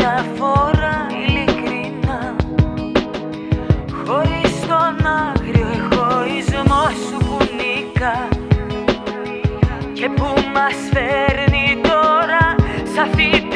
διαφορά ειλικρινά. Χωρίς τον άγριο εγωισμό σου που νίκα Και που μας φέρνει τώρα σ' αυτή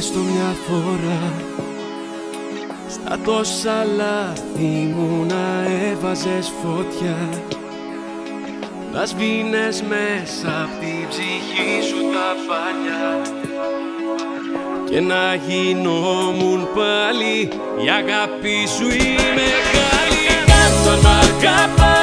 έστω μια φορά. Στα τόσα λάθη μου να έβαζες φωτιά. Να σβήνες μέσα απ' την ψυχή σου τα παλιά Και να γινόμουν πάλι η αγάπη σου η μεγάλη. Κάτω αν μ' αγαπάς